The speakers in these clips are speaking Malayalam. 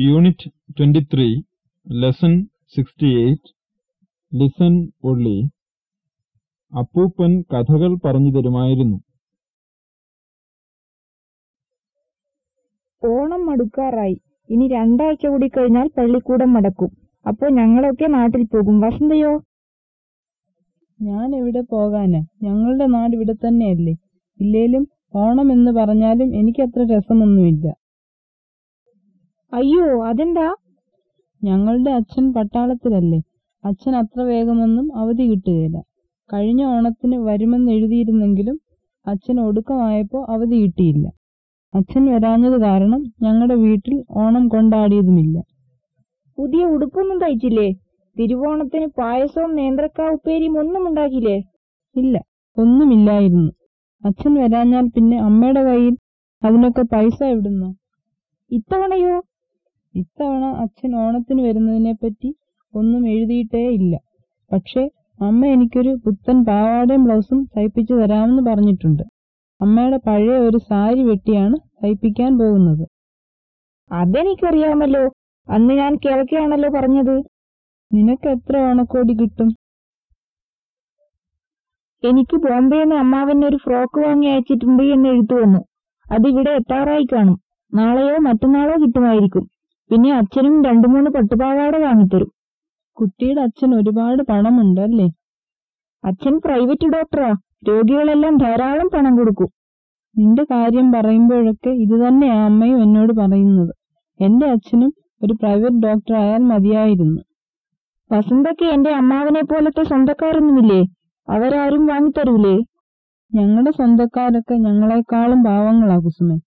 Unit twenty three lesson sixty eight listen only അപ്പൂപ്പൻ കഥകൾ പറഞ്ഞു തരുമായിരുന്നു. ഓണം മടുക്കാറായി. ഇനി രണ്ടാഴ്ച കൂടി കഴിഞ്ഞാൽ പള്ളിക്കൂടം മടക്കും. അപ്പോ ഞങ്ങളൊക്കെ നാട്ടിൽ പോകും. വസന്തയോ? ഞാൻ എവിടെ പോകാനാ. ഞങ്ങളുടെ നാട് ഇവിടെ തന്നെയല്ലേ. ഇല്ലേലും ഓണം എന്ന് പറഞ്ഞാലും എനിക്കത്ര രസമൊന്നുമില്ല. അയ്യോ അതെന്താ? ഞങ്ങളുടെ അച്ഛൻ പട്ടാളത്തിലല്ലേ. അച്ഛൻ അത്ര വേഗമൊന്നും അവധി കിട്ടുകയില്ല. കഴിഞ്ഞ ഓണത്തിന് വരുമെന്ന് എഴുതിയിരുന്നെങ്കിലും അച്ഛൻ ഒടുക്കമായപ്പോൾ അവധി കിട്ടിയില്ല. അച്ഛൻ വരാഞ്ഞത് കാരണം ഞങ്ങളുടെ വീട്ടിൽ ഓണം കൊണ്ടാടിയതുമില്ല. പുതിയ ഉടുപ്പൊന്നും തയ്ച്ചില്ലേ? തിരുവോണത്തിന് പായസവും നേന്ത്രക്കാ ഉപ്പേരിയും ഒന്നും ഉണ്ടാക്കിയില്ലേ? ഇല്ല ഒന്നുമില്ലായിരുന്നു. അച്ഛൻ വരാഞ്ഞാൽ പിന്നെ അമ്മയുടെ കയ്യിൽ അതിനൊക്കെ പൈസ എവിടുന്നോ? ഇത്തവണയോ? ഇത്തവണ അച്ഛൻ ഓണത്തിന് വരുന്നതിനെപ്പറ്റി ഒന്നും എഴുതിയിട്ടേ ഇല്ല. പക്ഷേ അമ്മ എനിക്കൊരു പുത്തൻ പാവാടയും ബ്ലൗസും തയ്പ്പിച്ചു തരാമെന്ന് പറഞ്ഞിട്ടുണ്ട്. അമ്മയുടെ പഴയ ഒരു സാരി വെട്ടിയാണ് തയ്പ്പിക്കാൻ പോകുന്നത്. അതെനിക്കറിയാമല്ലോ. അന്ന് ഞാൻ കിഴക്കെയാണല്ലോ പറഞ്ഞത്. നിനക്ക് എത്ര ഓണക്കോടി കിട്ടും? എനിക്ക് ബോംബെയിൽ നിന്ന് അമ്മാവൻ ഒരു ഫ്രോക്ക് വാങ്ങി അയച്ചിട്ടുണ്ട് എന്ന് എഴുത്തു വന്നു. അതിവിടെ എത്താറായി കാണും. നാളെയോ മറ്റന്നാളോ കിട്ടുമായിരിക്കും. പിന്നെ അച്ഛനും രണ്ടു മൂന്ന് പട്ടുപാവാട വാങ്ങിത്തരും. കുട്ടിയുടെ അച്ഛൻ ഒരുപാട് പണമുണ്ട് അല്ലേ അച്ഛൻ പ്രൈവറ്റ് ഡോക്ടറാ രോഗികളെല്ലാം ധാരാളം പണം കൊടുക്കും. നിന്റെ കാര്യം പറയുമ്പോഴൊക്കെ ഇത് തന്നെയാ അമ്മയും എന്നോട് പറയുന്നത്. എന്റെ അച്ഛനും ഒരു പ്രൈവറ്റ് ഡോക്ടർ ആയാൽ മതിയായിരുന്നു. വസന്തയ്ക്ക് എന്റെ അമ്മാവനെ പോലത്തെ സ്വന്തക്കാരൊന്നുമില്ലേ? അവരാരും വാങ്ങിത്തരൂലേ? ഞങ്ങളുടെ സ്വന്തക്കാരൊക്കെ ഞങ്ങളെക്കാളും പാവങ്ങളാ കുസുമേ.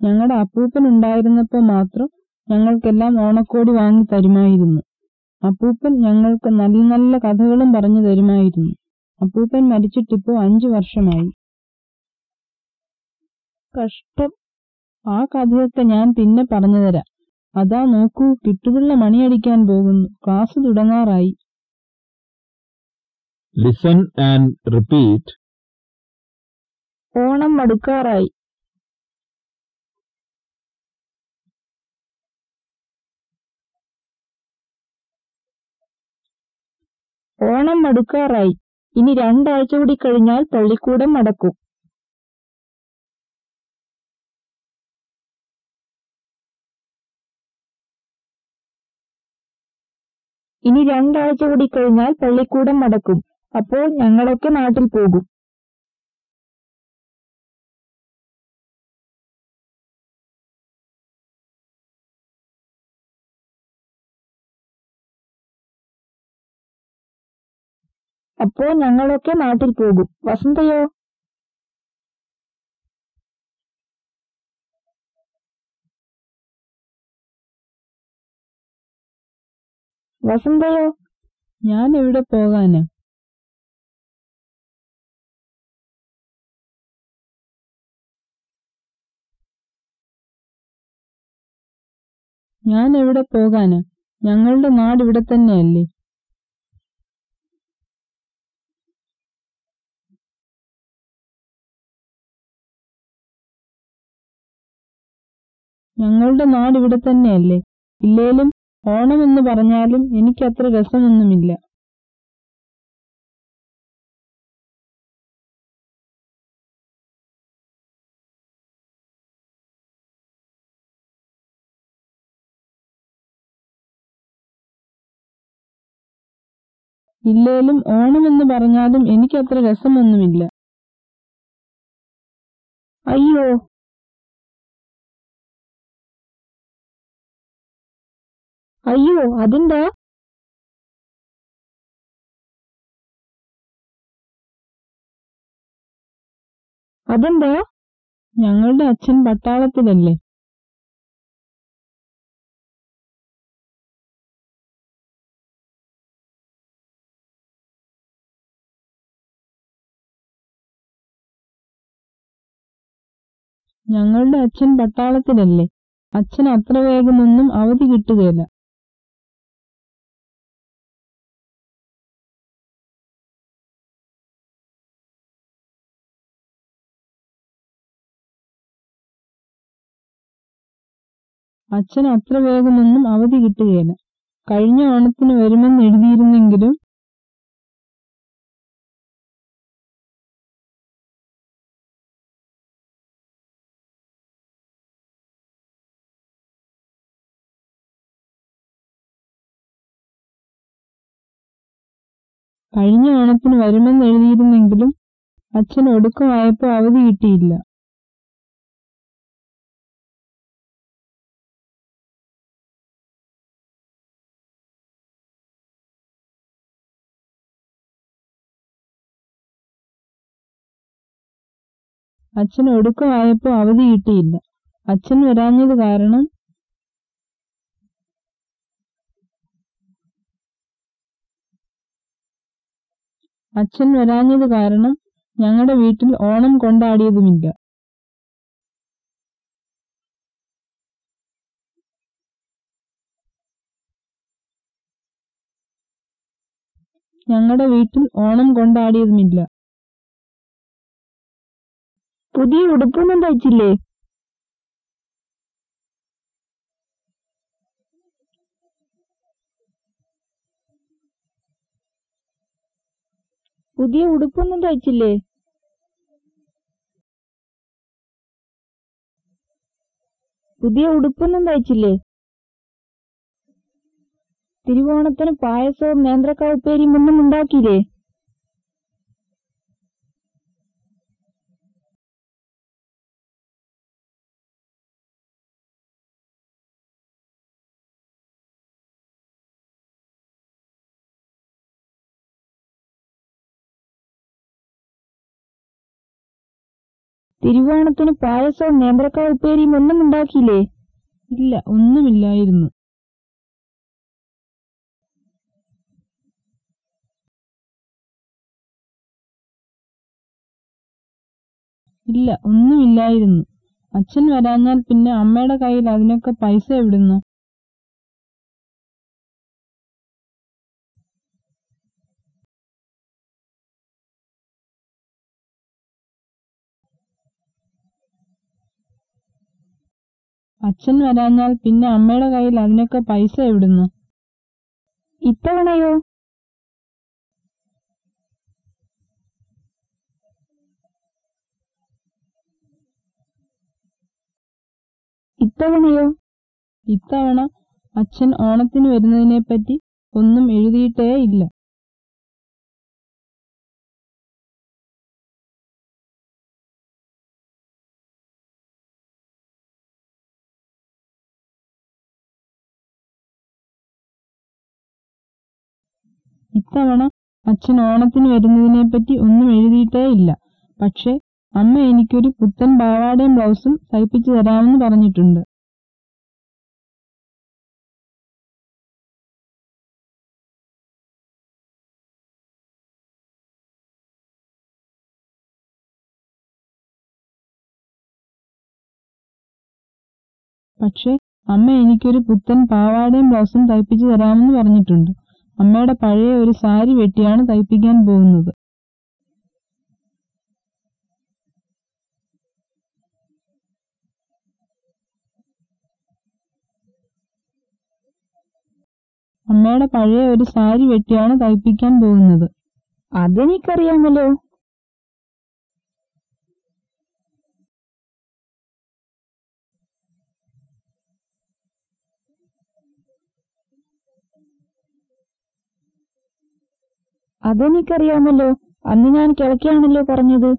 ഞങ്ങളുടെ അപ്പൂപ്പൻ ഉണ്ടായിരുന്നപ്പോ മാത്രം ഞങ്ങൾക്കെല്ലാം ഓണക്കോടി വാങ്ങി തരുമായിരുന്നു. അപ്പൂപ്പൻ ഞങ്ങൾക്ക് നല്ല നല്ല കഥകളും പറഞ്ഞു തരുമായിരുന്നു. അപ്പൂപ്പൻ മരിച്ചിട്ടിപ്പോ അഞ്ചു വർഷമായി. കഷ്ടം. ആ കഥയൊക്കെ ഞാൻ പിന്നെ പറഞ്ഞുതരാം അതാ നോക്കൂ കിട്ടുപിള്ള മണിയടിക്കാൻ പോകുന്നു. ക്ലാസ് തുടങ്ങാറായി. ലിസൺ ആൻഡ് റിപ്പീറ്റ് ഓണം മടുക്കാറായി. ഓണം മടുക്കാറായി ഇനി രണ്ടാഴ്ച കൂടി കഴിഞ്ഞാൽ പള്ളിക്കൂടം മടക്കും ഇനി രണ്ടാഴ്ച കൂടി കഴിഞ്ഞാൽ പള്ളിക്കൂടം മടക്കും അപ്പോൾ ഞങ്ങളൊക്കെ നാട്ടിൽ പോകും. അപ്പോൾ ഞങ്ങളൊക്കെ നാട്ടിൽ പോകും. വസന്തയോ? വസന്തയോ? ഞാൻ എവിടെ പോകാന്? ഞാൻ എവിടെ പോകാന്? ഞങ്ങളുടെ നാട് ഇവിടെ തന്നെയല്ലേ. ഞങ്ങളുടെ നാട് ഇവിടെ തന്നെയല്ലേ? ഇല്ലേലും ഓണം എന്ന് പറഞ്ഞാലും എനിക്കത്ര രസമൊന്നുമില്ല. ഇല്ലേലും ഓണം എന്ന് പറഞ്ഞാലും എനിക്കത്ര രസമൊന്നുമില്ല. അയ്യോ അയ്യോ അതെന്താ? അതെന്താ? ഞങ്ങളുടെ അച്ഛൻ പട്ടാളത്തിലല്ലേ? ഞങ്ങളുടെ അച്ഛൻ പട്ടാളത്തിലല്ലേ? അച്ഛൻ അത്ര വേഗമൊന്നും അവധി കിട്ടുകയില്ല അച്ഛൻ അത്ര വേഗമൊന്നും അവധി കിട്ടുകയില്ല കഴിഞ്ഞ ഓണത്തിന് വരുമെന്ന് എഴുതിയിരുന്നെങ്കിലും കഴിഞ്ഞ ഓണത്തിന് വരുമെന്ന് എഴുതിയിരുന്നെങ്കിലും അച്ഛൻ ഒടുക്കമായപ്പോൾ അവധി കിട്ടിയില്ല. അച്ഛൻ ഒടുക്കമായപ്പോൾ അവധി കിട്ടിയില്ല. അച്ഛൻ വരാഞ്ഞത് കാരണം അച്ഛൻ വരാഞ്ഞത് കാരണം ഞങ്ങളുടെ വീട്ടിൽ ഓണം കൊണ്ടാടിയതുമില്ല. ഞങ്ങളുടെ വീട്ടിൽ ഓണം കൊണ്ടാടിയതുമില്ല. പുതിയ ഉടുപ്പൊന്നും തയ്ച്ചില്ലേ? പുതിയ ഉടുപ്പൊന്നും തയ്ച്ചില്ലേ? പുതിയ ഉടുപ്പൊന്നും തയ്ച്ചില്ലേ? തിരുവോണത്തിന് പായസവും നേന്ത്രക്കാ ഉപ്പേരിയും ഒന്നും ഉണ്ടാക്കിയില്ലേ? തിരുവോണത്തിന് പായസവും നേന്ത്രക്കാ ഉപ്പേരിയും ഒന്നും ഉണ്ടാക്കിയില്ലേ? ഇല്ല ഒന്നുമില്ലായിരുന്നു. ഇല്ല ഒന്നുമില്ലായിരുന്നു. അച്ഛൻ വരാഞ്ഞാൽ പിന്നെ അമ്മയുടെ കയ്യിൽ അതിനൊക്കെ പൈസ എവിടുന്നു? അച്ഛൻ വരാഞ്ഞാൽ പിന്നെ അമ്മയുടെ കയ്യിൽ അതിനൊക്കെ പൈസ എവിടുന്നു? ഇത്തവണയോ? ഇത്തവണയോ? ഇത്തവണ അച്ഛൻ ഓണത്തിന് വരുന്നതിനെപ്പറ്റി ഒന്നും എഴുതിയിട്ടേ ഇല്ല. ഇത്തവണ അച്ഛൻ ഓണത്തിന് വരുന്നതിനെപ്പറ്റി ഒന്നും എഴുതിയിട്ടേ ഇല്ല. പക്ഷെ അമ്മ എനിക്കൊരു പുത്തൻ പാവാടയും ബ്ലൗസും തയ്പ്പിച്ചു തരാമെന്ന് പറഞ്ഞിട്ടുണ്ട്. പക്ഷെ അമ്മ എനിക്കൊരു പുത്തൻ പാവാടയും ബ്ലൗസും തയ്പ്പിച്ചു തരാമെന്ന് പറഞ്ഞിട്ടുണ്ട്. അമ്മയുടെ പഴയ ഒരു സാരി വെട്ടിയാണ് തയ്പ്പിക്കാൻ പോകുന്നത്. അമ്മയുടെ പഴയ ഒരു സാരി വെട്ടിയാണ് തയ്പ്പിക്കാൻ പോകുന്നത്. അതെനിക്കറിയാമല്ലോ. അതെനിക്കറിയാമല്ലോ. അന്ന് ഞാൻ കിളക്കിയാണല്ലോ പറഞ്ഞത്.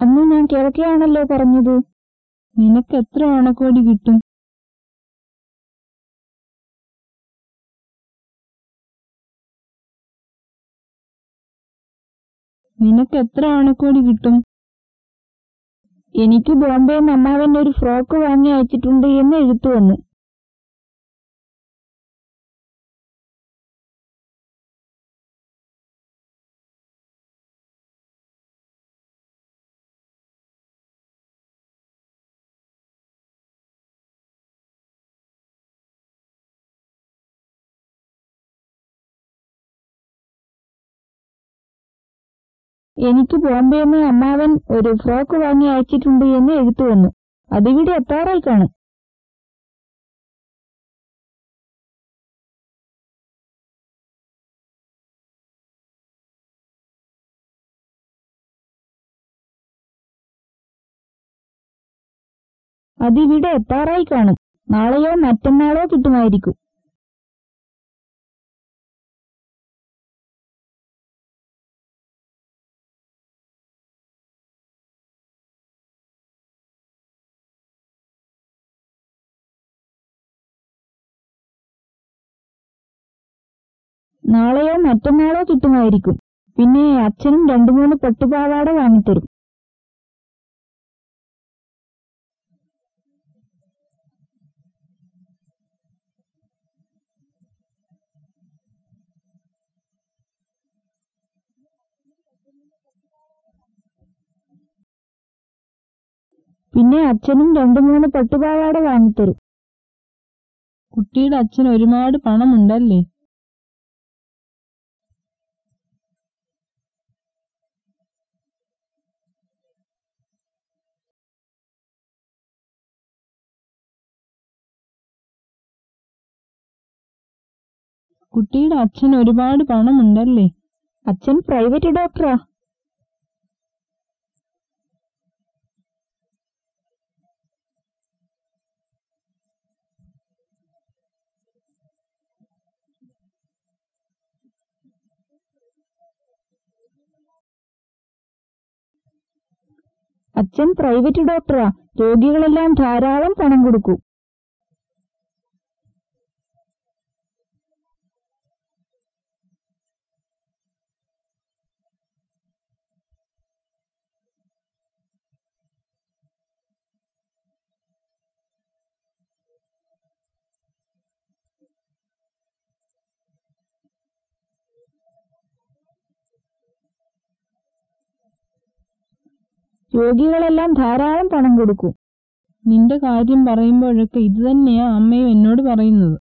അന്ന് ഞാൻ കിഴക്കെയാണല്ലോ പറഞ്ഞത്. നിനക്ക് എത്ര ഓണക്കോടി കിട്ടും? നിനക്ക് എത്ര ഓണക്കോടി കിട്ടും? എനിക്ക് ബോംബെന്ന് അമ്മാവൻ ഒരു ഫ്രോക്ക് വാങ്ങി അയച്ചിട്ടുണ്ട് എന്ന് എഴുത്തു വന്നു. എനിക്ക് ബോംബെന്ന് അമ്മാവൻ ഒരു ഫ്രോക്ക് വാങ്ങി അയച്ചിട്ടുണ്ട് എന്ന് എഴുത്തു വന്നു. അതിവിടെ എത്താറായി കാണും അതിവിടെ എത്താറായി കാണും നാളെയോ മറ്റന്നാളോ കിട്ടുമായിരിക്കും. നാളെയോ മറ്റന്നാളോ കിട്ടുമായിരിക്കും. പിന്നെ അച്ഛനും രണ്ടു മൂന്ന് പട്ടുപാവാട വാങ്ങിത്തരും. പിന്നെ അച്ഛനും രണ്ടു മൂന്ന് പട്ടുപാവാട വാങ്ങിത്തരും. കുട്ടിയുടെ അച്ഛൻ ഒരുപാട് പണമുണ്ടല്ലേ? കുട്ടിയുടെ അച്ഛൻ ഒരുപാട് പണമുണ്ടല്ലേ? അച്ഛൻ പ്രൈവറ്റ് ഡോക്ടറാ. അച്ഛൻ പ്രൈവറ്റ് ഡോക്ടറാ. രോഗികളെല്ലാം ധാരാളം പണം കൊടുക്കും. രോഗികളെല്ലാം ധാരാളം പണം കൊടുക്കും. നിന്റെ കാര്യം പറയുമ്പോഴൊക്കെ ഇത് തന്നെയാ അമ്മയും എന്നോട് പറയുന്നത്.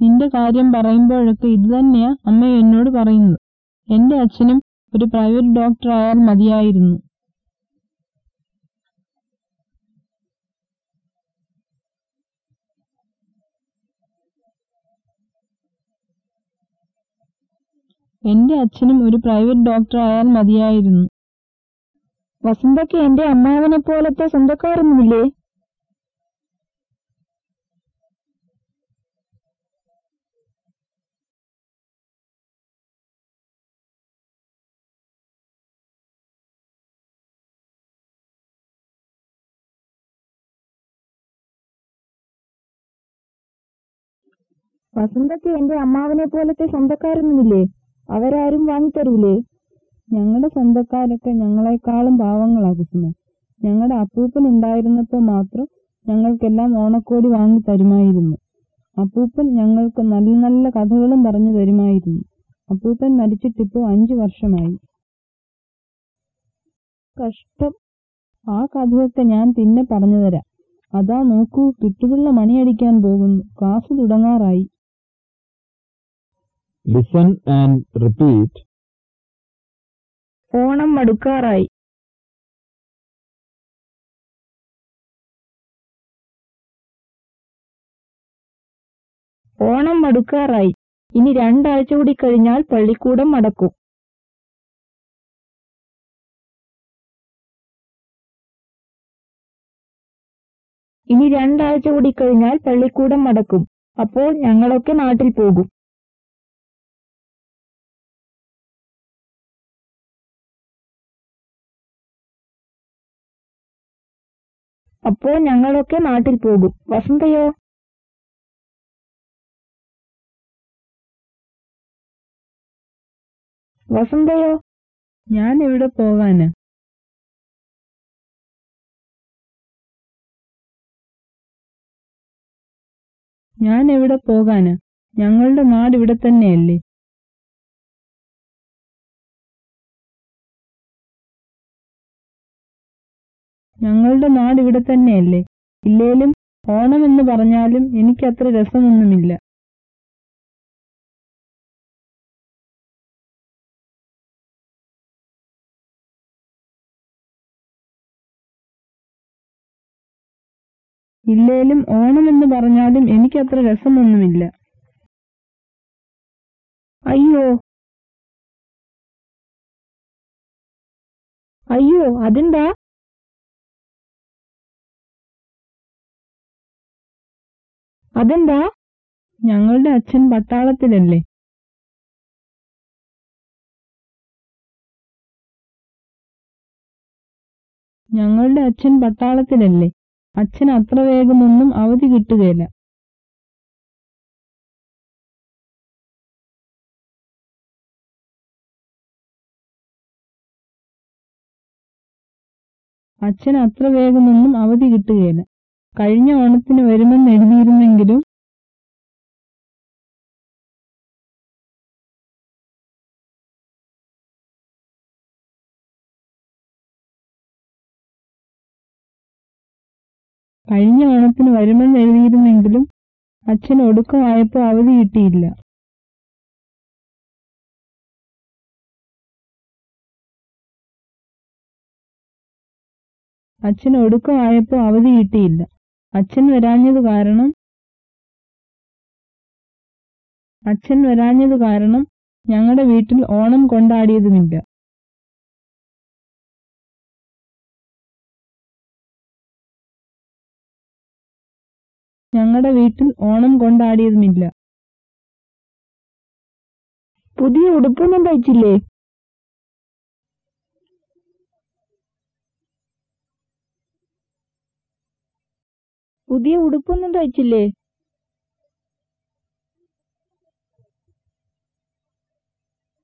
നിന്റെ കാര്യം പറയുമ്പോഴൊക്കെ ഇത് തന്നെയാ അമ്മയും എന്നോട് പറയുന്നത്. എന്റെ അച്ഛനും ഒരു പ്രൈവറ്റ് ഡോക്ടർ ആയാൽ മതിയായിരുന്നു. എന്റെ അച്ഛനും ഒരു പ്രൈവറ്റ് ഡോക്ടർ ആയാൽ മതിയായിരുന്നു. വസന്തയ്ക്ക് എന്റെ അമ്മാവനെ പോലത്തെ സ്വന്തക്കാരൊന്നുമില്ലേ? വസന്തയ്ക്ക് എന്റെ അമ്മാവനെ പോലത്തെ സ്വന്തക്കാരൊന്നുമില്ലേ? അവരാരും വാങ്ങിത്തരൂലേ ഞങ്ങളുടെ സ്വന്തക്കാരൊക്കെ ഞങ്ങളെക്കാളും പാവങ്ങളാ കുസുമേ. ഞങ്ങളുടെ അപ്പൂപ്പൻ ഉണ്ടായിരുന്നപ്പോ മാത്രം ഞങ്ങൾക്കെല്ലാം ഓണക്കോടി വാങ്ങി തരുമായിരുന്നു. അപ്പൂപ്പൻ ഞങ്ങൾക്ക് നല്ല നല്ല കഥകളും പറഞ്ഞു തരുമായിരുന്നു. അപ്പൂപ്പൻ മരിച്ചിട്ടിപ്പോ അഞ്ചു വർഷമായി. കഷ്ടം. ആ കഥയൊക്കെ ഞാൻ പിന്നെ പറഞ്ഞുതരാം. അതാ നോക്കൂ കിട്ടുപിള്ള മണിയടിക്കാൻ പോകുന്നു. ക്ലാസ് തുടങ്ങാറായി. Listen and repeat. ഓണം മടുക്കാറായി ഓണം മടുക്കാറായി ഇനി രണ്ടാഴ്ച കൂടി കഴിഞ്ഞാൽ പള്ളിക്കൂടം അടക്കും. ഇനി രണ്ടാഴ്ച കൂടി കഴിഞ്ഞാൽ പള്ളിക്കൂടം അടക്കും. അപ്പോൾ ഞങ്ങളൊക്കെ നാട്ടിൽ പോകും. അപ്പോൾ ഞങ്ങളൊക്കെ നാട്ടിൽ പോകും. വസന്തയോ? വസന്തയോ? ഞാൻ എവിടെ പോകാന്? ഞാൻ എവിടെ പോകാന്? ഞങ്ങളുടെ നാട് ഇവിടെ തന്നെയല്ലേ? ഞങ്ങളുടെ നാട് ഇവിടെ തന്നെയല്ലേ? ഇല്ലേലും ഓണമെന്ന് പറഞ്ഞാലും എനിക്കത്ര രസമൊന്നുമില്ല. ഇല്ലേലും ഓണമെന്ന് പറഞ്ഞാലും എനിക്കത്ര രസമൊന്നുമില്ല. അയ്യോ. അയ്യോ അതെന്താ? അതെന്താ? ഞങ്ങളുടെ അച്ഛൻ പട്ടാളത്തിലല്ലേ? ഞങ്ങളുടെ അച്ഛൻ പട്ടാളത്തിലല്ലേ? അച്ഛൻ അത്ര വേഗമൊന്നും അവധി കിട്ടുകയില്ല. അച്ഛൻ അത്ര വേഗമൊന്നും അവധി കിട്ടുകയില്ല. കഴിഞ്ഞ ഓണത്തിന് വരുമെന്ന് എഴുതിയിരുന്നെങ്കിലും കഴിഞ്ഞ ഓണത്തിന് വരുമെന്ന് എഴുതിയിരുന്നെങ്കിലും അച്ഛൻ ഒടുക്കമായപ്പോൾ അവധി കിട്ടിയില്ല. അച്ഛൻ ഒടുക്കമായപ്പോൾ അവധി കിട്ടിയില്ല. അച്ഛൻ വരാഞ്ഞത് കാരണം അച്ഛൻ വരാഞ്ഞത് കാരണം ഞങ്ങളുടെ വീട്ടിൽ ഓണം കൊണ്ടാടിയതുമില്ല. ഞങ്ങളുടെ വീട്ടിൽ ഓണം കൊണ്ടാടിയതുമില്ല. പുതിയ ഉടുപ്പൊന്നും തയ്ച്ചില്ലേ? പുതിയ ഉടുപ്പൊന്നും തയ്ച്ചില്ലേ?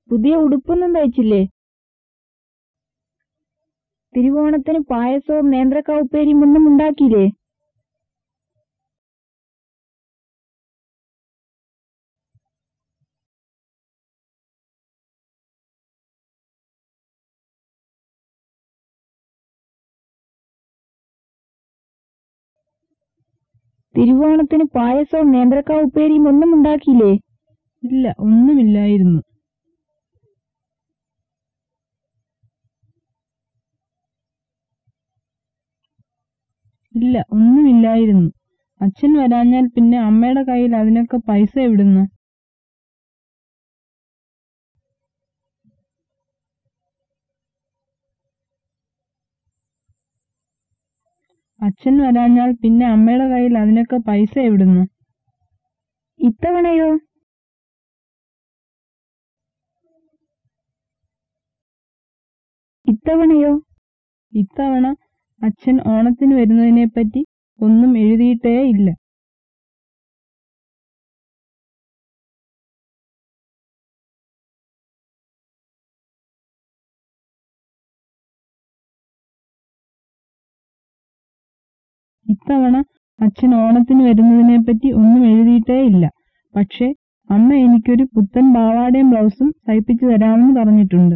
പുതിയ ഉടുപ്പൊന്നും തയ്ച്ചില്ലേ? തിരുവോണത്തിന് പായസവും നേന്ത്രക്കാവുപ്പേരിയും ഒന്നും ഉണ്ടാക്കിയില്ലേ? തിരുവോണത്തിന് പായസവും നേന്ത്രക്കാവുപ്പേരിയും ഒന്നും ഉണ്ടാക്കിയില്ലേ? ഇല്ല ഒന്നുമില്ലായിരുന്നു. ഇല്ല ഒന്നുമില്ലായിരുന്നു. അച്ഛൻ വരാഞ്ഞാൽ പിന്നെ അമ്മയുടെ കയ്യിൽ അതിനൊക്കെ പൈസ എവിടുന്ന്? അച്ഛൻ വരാഞ്ഞാൽ പിന്നെ അമ്മയുടെ കയ്യിൽ അതിനൊക്കെ പൈസ എവിടുന്നു? ഇത്തവണയോ? ഇത്തവണയോ? ഇത്തവണ അച്ഛൻ ഓണത്തിന് വരുന്നതിനെപ്പറ്റി ഒന്നും എഴുതിയിട്ടേ ഇല്ല. ഇത്തവണ അച്ഛൻ ഓണത്തിന് വരുന്നതിനെപ്പറ്റി ഒന്നും എഴുതിയിട്ടേ ഇല്ല. പക്ഷേ അമ്മ എനിക്കൊരു പുത്തൻ പാവാടയും ബ്ലൗസും തയ്പ്പിച്ചു തരാമെന്ന് പറഞ്ഞിട്ടുണ്ട്.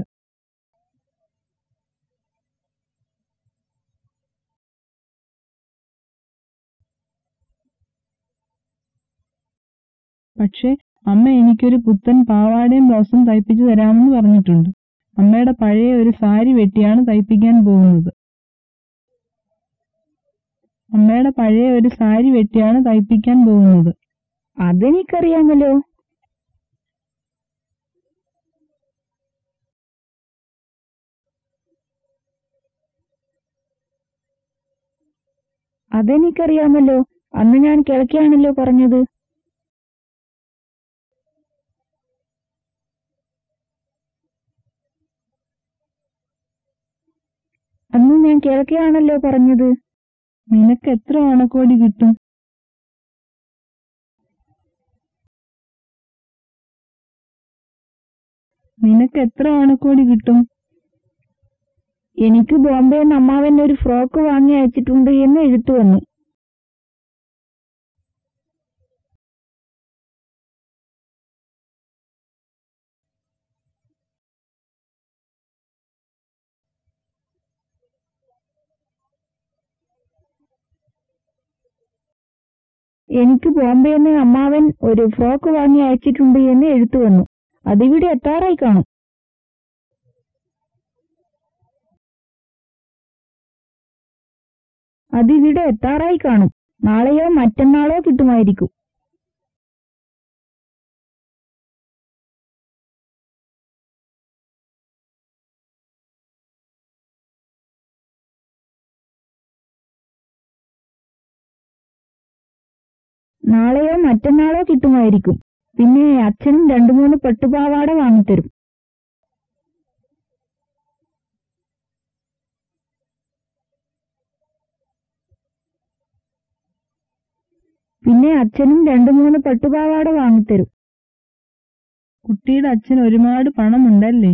പക്ഷേ അമ്മ എനിക്കൊരു പുത്തൻ പാവാടയും ബ്ലൗസും തയ്പ്പിച്ചു തരാമെന്ന് പറഞ്ഞിട്ടുണ്ട്. അമ്മയുടെ പഴയ ഒരു സാരി വെട്ടിയാണ് തയ്പ്പിക്കാൻ പോകുന്നത്. അമ്മയുടെ പഴയ ഒരു സാരി വെട്ടിയാണ് തയ്പ്പിക്കാൻ പോകുന്നത്. അതെനിക്കറിയാമല്ലോ. അതെനിക്കറിയാമല്ലോ. അന്ന് ഞാൻ കിഴക്കാണല്ലോ പറഞ്ഞത്. അന്ന് ഞാൻ കിഴക്കാണല്ലോ പറഞ്ഞത്. നിനക്ക് എത്ര ഓണക്കോടി കിട്ടും? നിനക്ക് എത്ര ഓണക്കോടി കിട്ടും? എനിക്ക് ബോംബെന്ന് അമ്മാവൻ ഒരു ഫ്രോക്ക് വാങ്ങി അയച്ചിട്ടുണ്ട് എന്ന് എഴുത്തു വന്നു. എനിക്ക് ബോംബെന്ന് അമ്മാവൻ ഒരു ഫ്രോക്ക് വാങ്ങി അയച്ചിട്ടുണ്ട് എന്ന് എഴുത്തു വന്നു. അതിവിടെ എത്താറായി കാണും. അതിവിടെ എത്താറായി കാണും. നാളെയോ മറ്റന്നാളോ കിട്ടുമായിരിക്കും. നാളെയോ മറ്റന്നാളോ കിട്ടുമായിരിക്കും. പിന്നെ അച്ഛനും രണ്ടു മൂന്ന് പട്ടുപാവാട വാങ്ങിത്തരും. പിന്നെ അച്ഛനും രണ്ടു മൂന്ന് പട്ടുപാവാട വാങ്ങിത്തരും. കുട്ടിയുടെ അച്ഛൻ ഒരുപാട് പണമുണ്ടല്ലേ?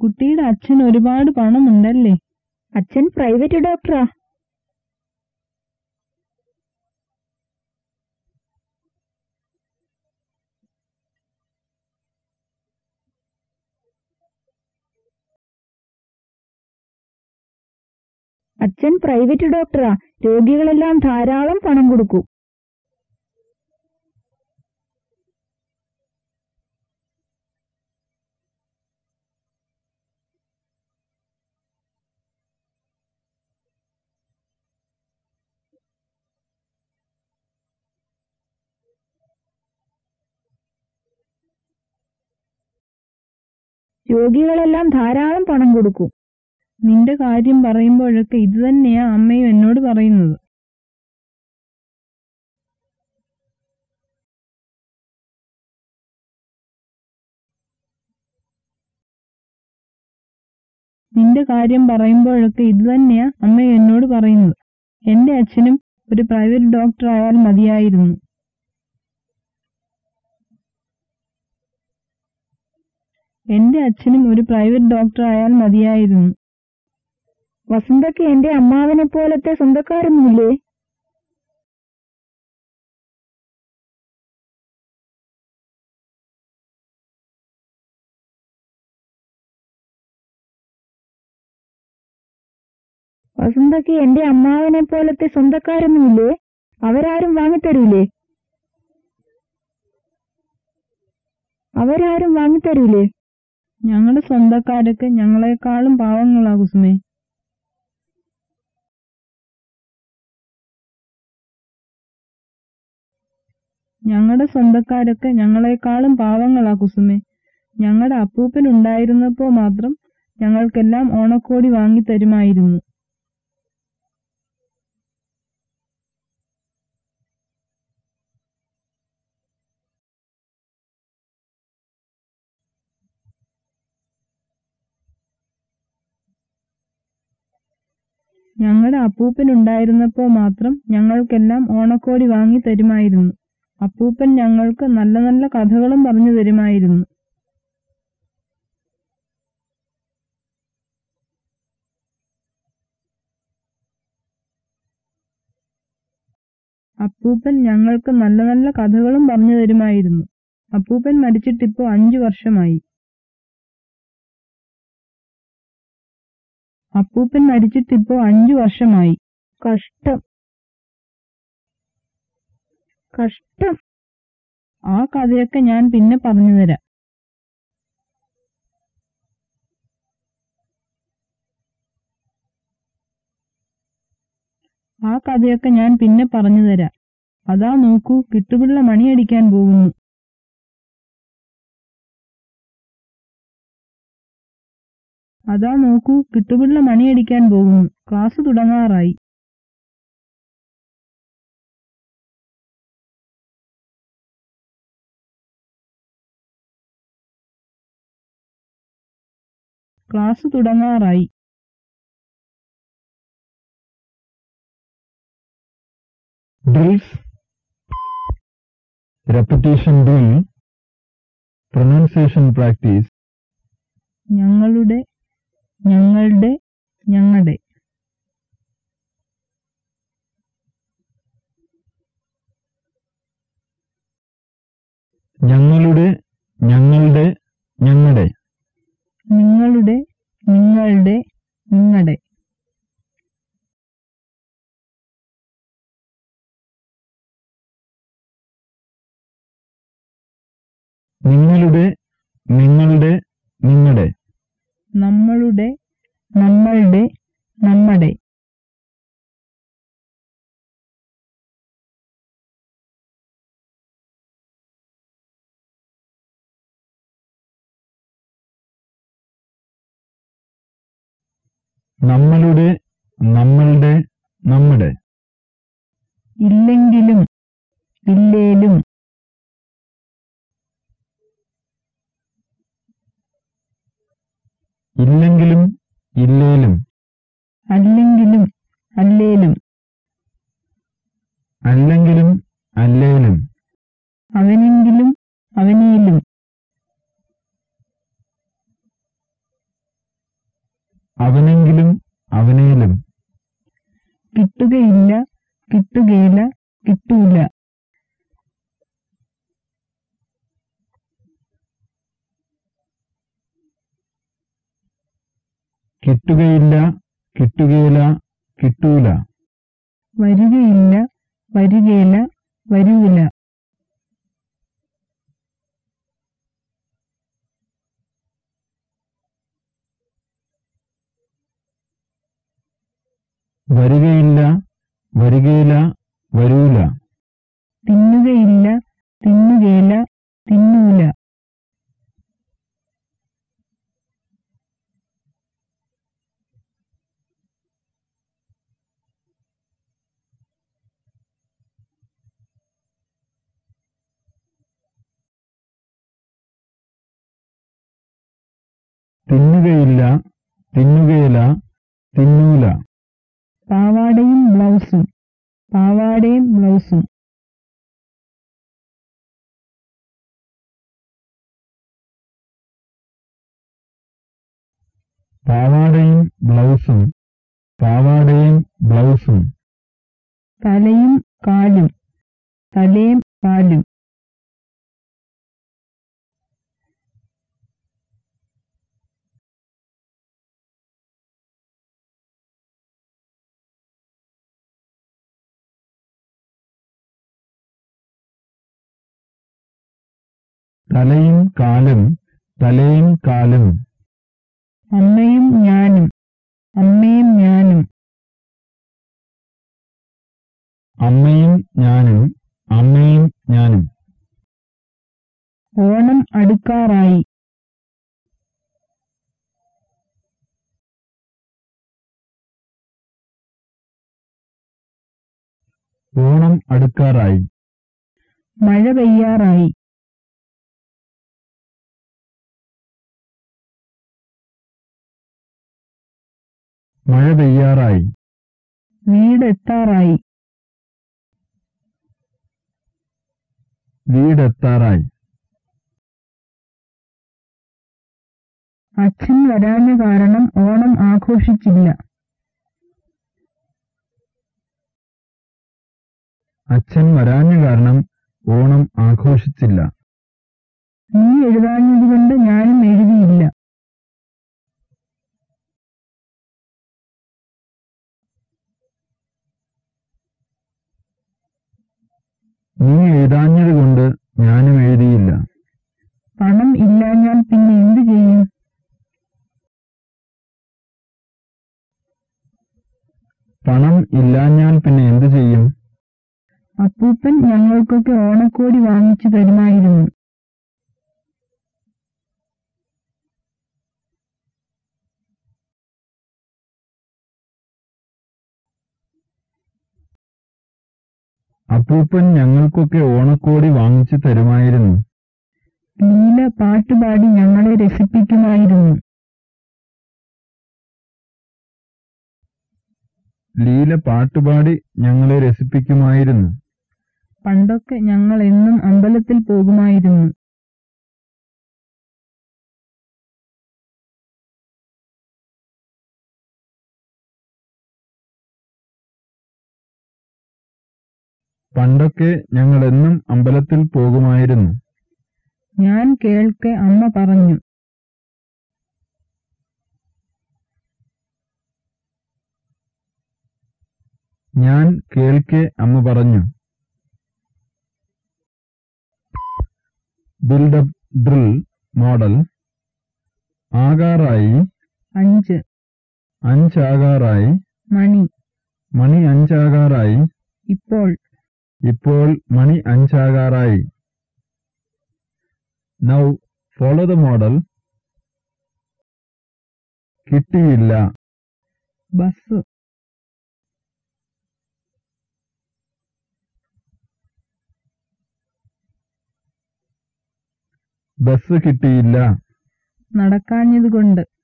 കുട്ടിയുടെ അച്ഛൻ ഒരുപാട് പണമുണ്ടല്ലേ? അച്ഛൻ പ്രൈവറ്റ് ഡോക്ടറാ. അച്ഛൻ പ്രൈവറ്റ് ഡോക്ടറാ. രോഗികളെല്ലാം ധാരാളം പണം കൊടുക്കും. രോഗികളെല്ലാം ധാരാളം പണം കൊടുക്കും. നിന്റെ കാര്യം പറയുമ്പോഴൊക്കെ ഇത് തന്നെയാ അമ്മയും എന്നോട് പറയുന്നത്. നിന്റെ കാര്യം പറയുമ്പോഴൊക്കെ ഇത് തന്നെയാ അമ്മയും എന്നോട് പറയുന്നത്. എന്റെ അച്ഛനും ഒരു പ്രൈവറ്റ് ഡോക്ടർ ആയാൽ മതിയായിരുന്നു. എന്റെ അച്ഛനും ഒരു പ്രൈവറ്റ് ഡോക്ടർ ആയാൽ മതിയായിരുന്നു. വസന്തയ്ക്ക് എന്റെ അമ്മാവനെ പോലത്തെ സ്വന്തക്കാരൊന്നുമില്ലേ? വസന്തയ്ക്ക് എന്റെ അമ്മാവനെ പോലത്തെ സ്വന്തക്കാരൊന്നുമില്ലേ? അവരാരും വാങ്ങിത്തരൂലേ? അവരാരും വാങ്ങിത്തരൂലേ? ഞങ്ങളുടെ സ്വന്തക്കാരൊക്കെ ഞങ്ങളെക്കാളും പാവങ്ങളാ കുസുമേ. ഞങ്ങളുടെ സ്വന്തക്കാരൊക്കെ ഞങ്ങളെക്കാളും പാവങ്ങളാ കുസുമേ. ഞങ്ങളുടെ അപ്പൂപ്പൻ ഉണ്ടായിരുന്നപ്പോ മാത്രം ഞങ്ങൾക്കെല്ലാം ഓണക്കോടി വാങ്ങി ഉണ്ടായിരുന്നപ്പോ മാത്രം ഞങ്ങൾക്കെല്ലാം ഓണക്കോടി വാങ്ങി തരുമായിരുന്നു. അപ്പൂപ്പൻ ഞങ്ങൾക്ക് നല്ല നല്ല കഥകളും പറഞ്ഞു തരുമായിരുന്നു. അപ്പൂപ്പൻ ഞങ്ങൾക്ക് നല്ല നല്ല കഥകളും പറഞ്ഞു തരുമായിരുന്നു. അപ്പൂപ്പൻ മരിച്ചിട്ടിപ്പോ അഞ്ചു വർഷമായി. അപ്പൂപ്പൻ മരിച്ചിട്ടിപ്പോ അഞ്ചു വർഷമായി. കഷ്ടം. കഷ്ടം. ആ കഥയൊക്കെ ഞാൻ പിന്നെ പറഞ്ഞു തരാം ആ കഥയൊക്കെ ഞാൻ പിന്നെ പറഞ്ഞു തരാം അതാ നോക്കൂ കിട്ടുപിള്ള മണിയടിക്കാൻ പോകുന്നു. അതാ നോക്കൂ കിട്ടുപിള്ള മണിയടിക്കാൻ പോകുന്നു ക്ലാസ് തുടങ്ങാറായി ക്ലാസ് തുടങ്ങാറായി Drills. Repetition drill. Pronunciation practice. ഞങ്ങളുടെ ഞങ്ങളുടെ ഞങ്ങളുടെ. ഞങ്ങളുടെ ഞങ്ങളുടെ ഞങ്ങളുടെ. നിങ്ങളുടെ നിങ്ങളുടെ നിങ്ങളുടെ. നിങ്ങളുടെ നിങ്ങളുടെ നിങ്ങളുടെ. നമ്മളുടെ നമ്മളുടെ നമ്മുടെ. നമ്മളുടെ നമ്മളുടെ നമ്മുടെ. ഇല്ലെങ്കിലും ഇല്ലേലും ഇല്ലെങ്കിലും ഇല്ലേലും. അല്ലെങ്കിലും അല്ലേലും. അല്ലെങ്കിലും അല്ലേലും. അവനെങ്കിലും അവനേലും അവനെങ്കിലും അവനേലും കിട്ടുകയില്ല കിട്ടുകയില്ല കിട്ടൂല. കിട്ടുകയില്ല കിട്ടുകയില്ല കിട്ടൂല. വരികയില്ല വരികയില്ല വരൂല. വരികയില്ല വരികയില്ല വരൂല. തിന്നുകയില്ല തിന്നുകയില്ല തിന്നൂല. തിന്നുകയില്ല തിന്നുകയില്ല തിന്നൂല. പാവാടയും ബ്ലൗസും പാവാടയും ബ്ലൗസും. പാവാടയും ബ്ലൗസും പാവാടയും ബ്ലൗസും. തലയും കാലും തലയും കാലും. തലയും കാലും തലയും കാലും. അമ്മയും ഞാനും അമ്മയും ഞാനും. അമ്മയും ഞാനും അമ്മയും ഞാനും. ഓണം അടുക്കാറായി. ഓണം അടുക്കാറായി. മഴ പെയ്യാറായി. മഴ പെയ്യാറായി. വീടെത്താറായി. വീടെത്താറായി. അച്ഛൻ വരാഞ്ഞ കാരണം ഓണം ആഘോഷിച്ചില്ല. അച്ഛൻ വരാഞ്ഞ കാരണം ഓണം ആഘോഷിച്ചില്ല. നീ എഴുതാഞ്ഞതുകൊണ്ട് ഞാനും എഴുതിയില്ല. നീ എഴുതാഞ്ഞതുകൊണ്ട് ഞാനും എഴുതിയില്ല. പണം ഇല്ല ഞാൻ പിന്നെ എന്തു ചെയ്യും? പണം ഇല്ല ഞാൻ പിന്നെ എന്തു ചെയ്യും? അപ്പൂപ്പൻ ഞങ്ങൾക്കൊക്കെ ഓണക്കോടി വാങ്ങിച്ചു തരുമായിരുന്നു. അപ്പൂപ്പൻ ഞങ്ങൾക്കൊക്കെ ഓണക്കോടി വാങ്ങിച്ചു തരുമായിരുന്നു. ലീല പാട്ടുപാടി ഞങ്ങളെ രസിപ്പിക്കുമായിരുന്നു. ലീല പാട്ടുപാടി ഞങ്ങളെ രസിപ്പിക്കുമായിരുന്നു. പണ്ടൊക്കെ ഞങ്ങൾ എന്നും അമ്പലത്തിൽ പോകുമായിരുന്നു. പണ്ടൊക്കെ ഞങ്ങൾ എന്നും അമ്പലത്തിൽ പോകുമായിരുന്നു. ഞാൻ കേൾക്കെ അമ്മ പറഞ്ഞു. ഞാൻ കേൾക്കെ അമ്മ പറഞ്ഞു. ബിൽഡപ്പ് ഡ്രിൽ മോഡൽ ആകാറായി അഞ്ച്. അഞ്ചാകാറായി മണി. മണി അഞ്ചാകാറായി ഇപ്പോൾ ഇപ്പോൾ മണി അഞ്ചാകാറായി. നൗ ഫോളോ ദ മോഡൽ കിട്ടിയില്ല. ബസ്. ബസ് കിട്ടിയില്ല. നടക്കാഞ്ഞതുകൊണ്ട്.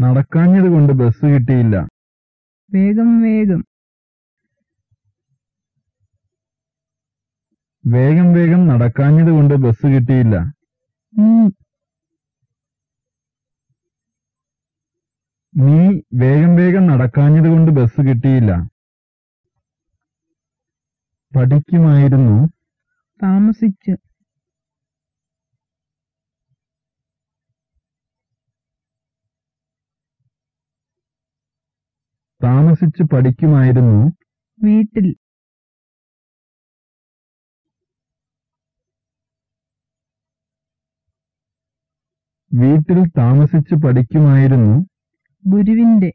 നടക്കാഞ്ഞത് കൊണ്ട് ബസ് കിട്ടിയില്ല. വേഗം വേഗം. വേഗം വേഗം നടക്കാഞ്ഞത് കൊണ്ട് ബസ് കിട്ടിയില്ല. നീ വേഗം വേഗം നടക്കാഞ്ഞത് കൊണ്ട് ബസ് കിട്ടിയില്ല. പഠിക്കുമായിരുന്നു. താമസിച്ച്. താമസിച്ച് പഠിക്കുമായിരുന്നു വീട്ടിൽ. വീട്ടിൽ താമസിച്ച് പഠിക്കുമായിരുന്നു ഗുരുവിന്റെ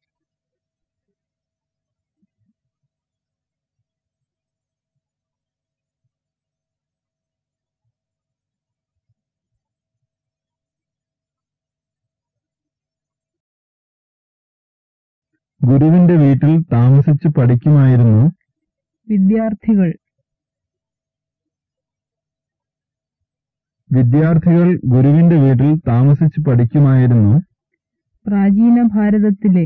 ഗുരുവിന്റെ വീട്ടിൽ താമസിച്ച് പഠിക്കുമായിരുന്നു വിദ്യാർത്ഥികൾ. വിദ്യാർത്ഥികൾ ഗുരുവിന്റെ വീട്ടിൽ താമസിച്ച് പഠിക്കുമായിരുന്നു പ്രാചീന ഭാരതത്തിലെ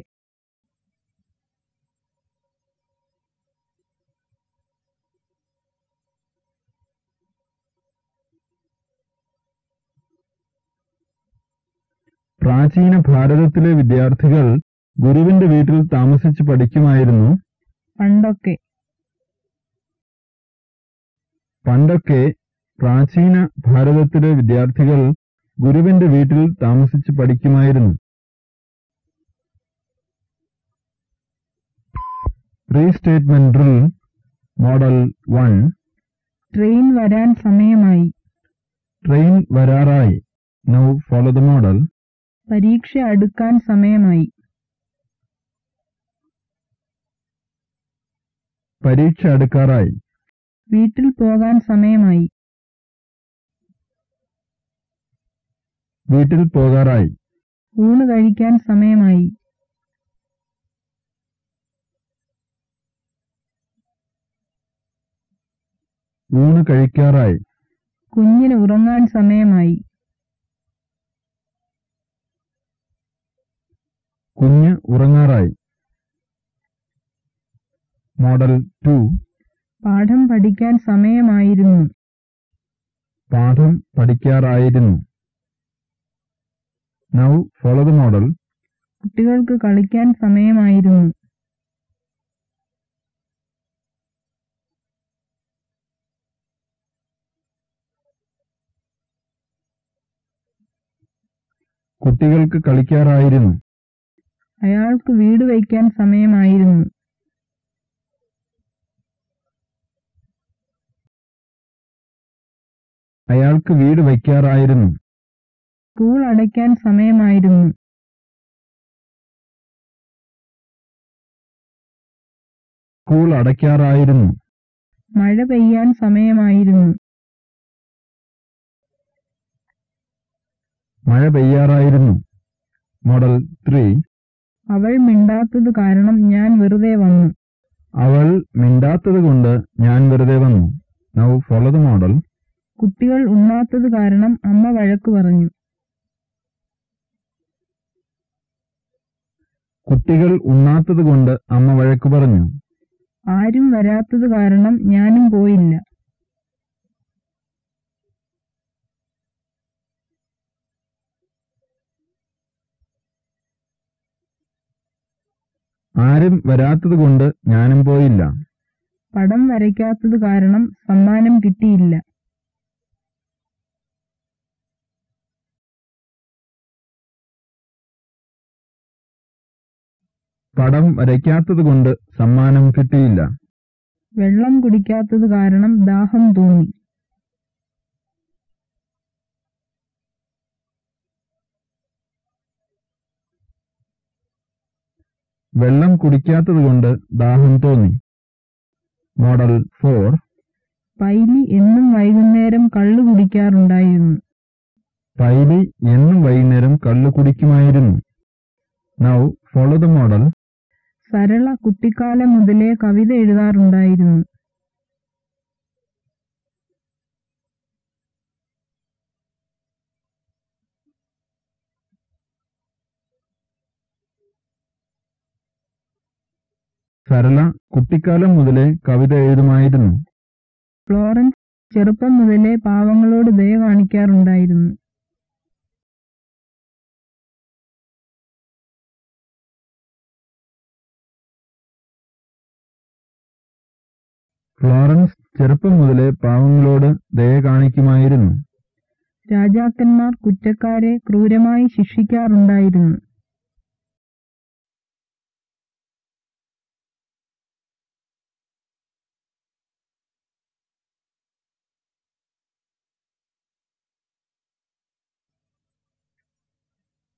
പ്രാചീന ഭാരതത്തിലെ വിദ്യാർത്ഥികൾ ഗുരുവിന്റെ വീട്ടിൽ താമസിച്ച് പഠിക്കുമായിരുന്നു. പണ്ടൊക്കെ. പണ്ടൊക്കെ പ്രാചീന ഭാരതത്തിലെ വിദ്യാർത്ഥികൾ ഗുരുവിന്റെ വീട്ടിൽ താമസിച്ച് പഠിക്കുമായിരുന്നു. Restatement statement model one. Train വരാൻ സമയമായി. Train വരാറായി. Now follow the model. പരീക്ഷ അടുക്കാൻ സമയമായി. പരീക്ഷ അടുക്കാറായി വീട്ടിൽ പോകാൻ സമയമായി. വീട്ടിൽ പോകാറായി. ഊണ് കഴിക്കാൻ സമയമായി. ഊണ് കഴിക്കാറായി. കുഞ്ഞിന് ഉറങ്ങാൻ സമയമായി. കുഞ്ഞ് ഉറങ്ങാറായി. Model to. പാഠം പഠിക്കാൻ സമയമായിരുന്നു. പാഠം പഠിക്കാറായിരുന്നു. നൗ ഫോളോ ദ മോഡൽ കുട്ടികൾക്ക് കളിക്കാൻ സമയമായിരുന്നു. കുട്ടികൾക്ക് കളിക്കാറായിരുന്നു. അയാൾക്ക് വീട് വയ്ക്കാൻ സമയമായിരുന്നു. അയാൾക്ക് വീട് വയ്ക്കാറായിരുന്നു. സ്കൂൾ അടയ്ക്കാൻ സമയമായിരുന്നു. സ്കൂൾ അടയ്ക്കാറായിരുന്നു. മഴ പെയ്യാൻ സമയമായിരുന്നു. മഴ പെയ്യാറായിരുന്നു. Model three. അവൾ മിണ്ടാത്തത് കാരണം ഞാൻ വെറുതെ വന്നു. അവൾ മിണ്ടാത്തത് കൊണ്ട് ഞാൻ വെറുതെ വന്നു. Now follow the model. കുട്ടികൾ ഉണ്ണാത്തത് കാരണം അമ്മ വഴക്കു പറഞ്ഞു. കുട്ടികൾ ഉണ്ണാത്തത് കൊണ്ട് അമ്മ വഴക്കു പറഞ്ഞു. ആരും വരാത്തത് കാരണം ഞാനും പോയില്ല. ആരും വരാത്തത് കൊണ്ട് ഞാനും പോയില്ല. പടം വരയ്ക്കാത്തത് കാരണം സമ്മാനം കിട്ടിയില്ല. പടം വരയ്ക്കാത്തതുകൊണ്ട് സമ്മാനം കിട്ടിയില്ല. വെള്ളം കുടിക്കാത്തത് കാരണം ദാഹം തോന്നി വെള്ളം കുടിക്കാത്തതുകൊണ്ട് ദാഹം തോന്നി. Model four. പൈലി എന്നും വൈകുന്നേരം കള്ളു കുടിക്കാറുണ്ടായിരുന്നു. പൈലി എന്നും വൈകുന്നേരം കള്ളു കുടിക്കുമായിരുന്നു. Now follow the model Sarala കുട്ടിക്കാലം മുതലേ കവിത എഴുതാറുണ്ടായിരുന്നു. സരള കുട്ടിക്കാലം മുതലേ കവിത എഴുതുമായിരുന്നു. ഫ്ലോറൻസ് ചെറുപ്പം മുതലേ പാവങ്ങളോട് ദയ കാണിക്കാറുണ്ടായിരുന്നു. ഫ്ലോറൻസ് ചെറുപ്പം മുതലേ പാവങ്ങളോട് ദയ കാണിക്കുമായിരുന്നു. രാജാക്കന്മാർ കുറ്റക്കാരെ ക്രൂരമായി ശിക്ഷിക്കാറുണ്ടായിരുന്നു.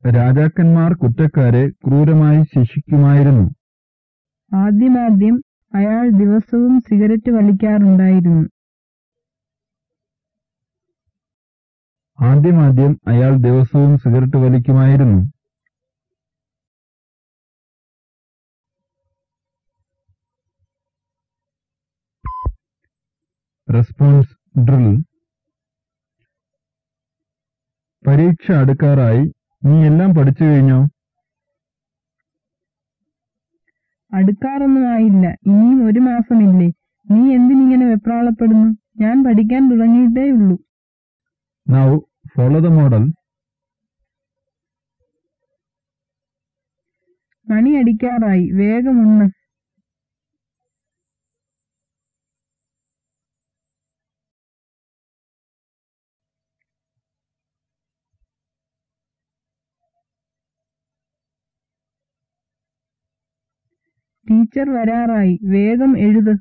രാജാക്കന്മാർ കുറ്റക്കാരെ ക്രൂരമായി ശിക്ഷിക്കുമായിരുന്നു. ആദ്യമാദ്യം അയാൾ ദിവസവും സിഗരറ്റ് വലിക്കാറുണ്ടായിരുന്നു. ആദ്യമാദ്യം അയാൾ ദിവസവും സിഗരറ്റ് വലിക്കുമായിരുന്നു. Response drill. പരീക്ഷ അടുക്കാറായി. നീ എല്ലാം പഠിച്ചു കഴിഞ്ഞോ? അടുക്കാറൊന്നുമായില്ല. ഇനിയും ഒരു മാസമില്ലേ? നീ എന്തിനിങ്ങനെ വെപ്രാളപ്പെടുന്നു? ഞാൻ പഠിക്കാൻ തുടങ്ങിയിട്ടേ ഉള്ളൂ. നൗ ഫോളോ ദ മോഡൽ മണിയടിക്കാറായി. വേഗമുണ്ണ് ടീച്ചർ വരാറായി. വേഗം എഴുത്.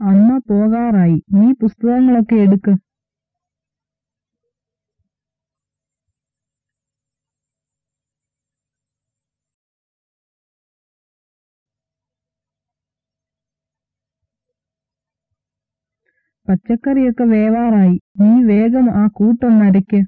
അമ്മ പോകാറായി. നീ പുസ്തകങ്ങളൊക്കെ എടുക്ക്. പച്ചക്കറിയൊക്കെ വേവാറായി. നീ വേഗം ആ കൂട്ടൊന്നരയ്ക്ക്